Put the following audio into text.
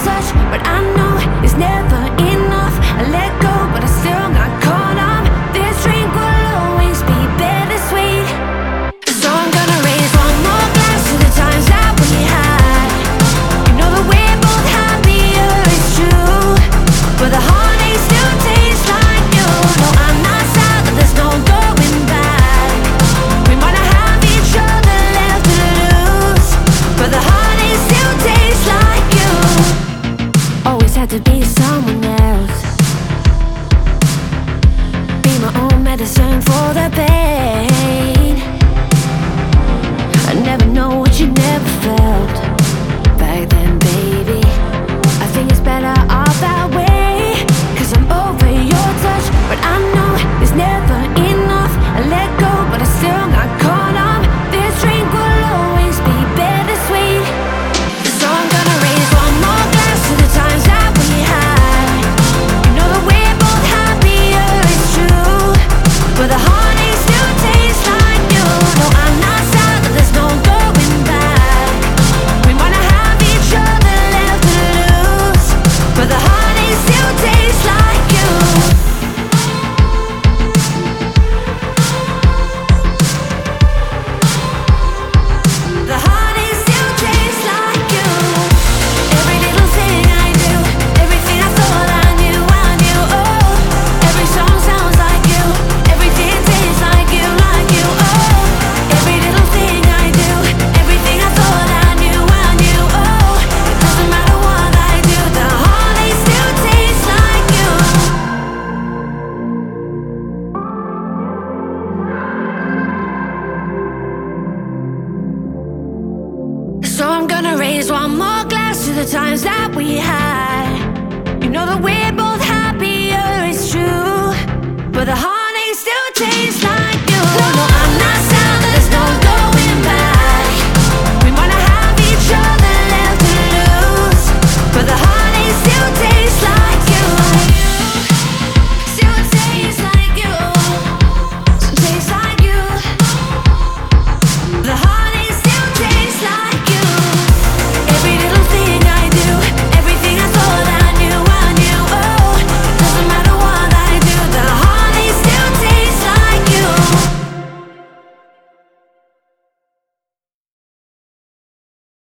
touch, but I know it's never to be someone else. Be my own medicine for the pain. I'm gonna raise one more glass to the times that we had.